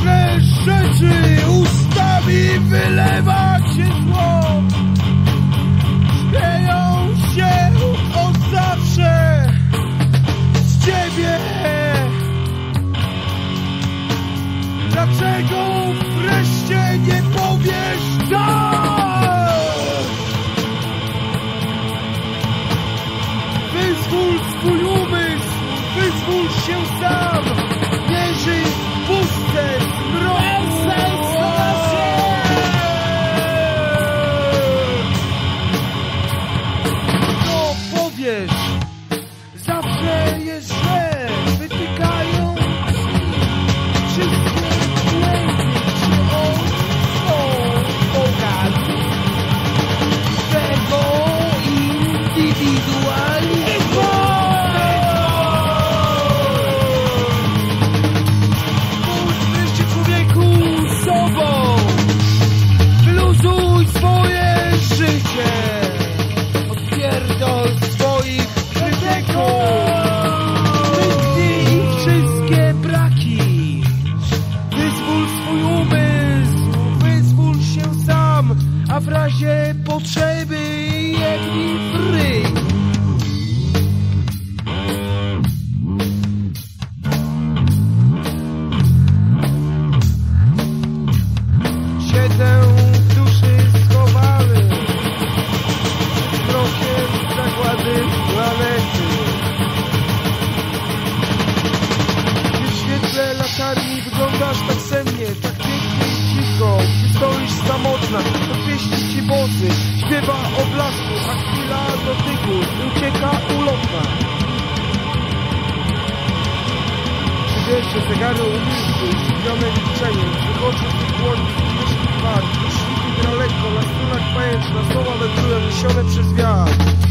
straszne rzeczy ustami wylewa się zło. Śmieją się od zawsze z ciebie. Dlaczego wreszcie nie powiesz tak? Wyzwól swój umysł, wyzwól się sam. Co powiesz? Zawsze jest w razie potrzeby jedni w ryj. Siedzę w duszy schowany Krokiem zakłady planety w świetle latarni wyglądasz tak sennie Tak Gdy stoisz samotna To pieści ci bozy Śpiewa o blasku A chwila dotyku Ucieka ulotna Wiesz, że zegary umilkły, zdziwione milczeniem, wychodzą z tych dłoni, myśli gwar, myśli gra lekko, na strunach pajęczna, słowa wędrują, niesione przez wiatr.